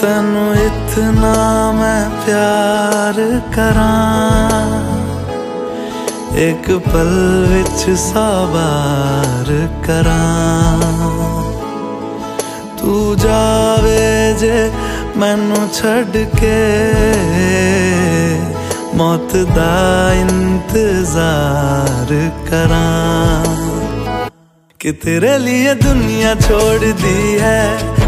तेनू इतना मैं प्यार करा एक पल विच साबार करा तू जावे जे मैनू छड़ के मौत दा इंतज़ार करा कि तेरे लिए दुनिया छोड़ दी है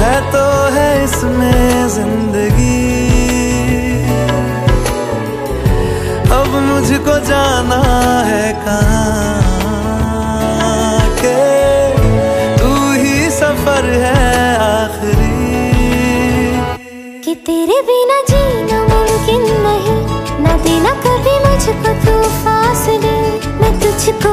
है तो है इसमें ज़िंदगी। अब मुझको जाना है कहाँ के तू ही सफ़र है आखिरी। कि तेरे बिना जीना मुमकिन नहीं। ना देना कभी मुझको तू फासले। मैं तुझको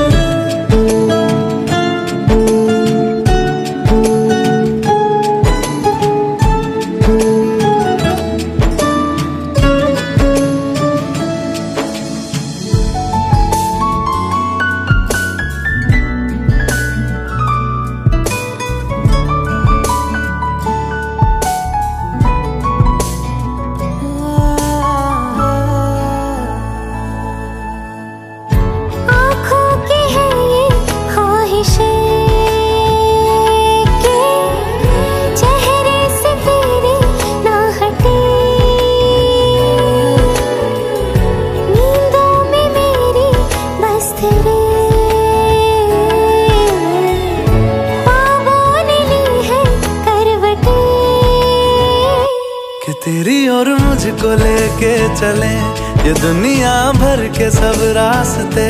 तेरी और मुझको लेके चले, ये दुनिया भर के सब रास्ते।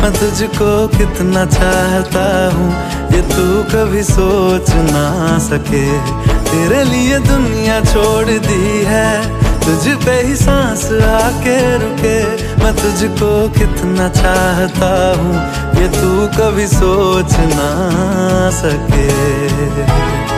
मैं तुझको कितना चाहता हूँ, ये तू कभी सोच ना सके। तेरे लिए दुनिया छोड़ दी है तुझ पे ही सांस आके रुके। मैं तुझको कितना चाहता हूँ, ये तू कभी सोच ना सके।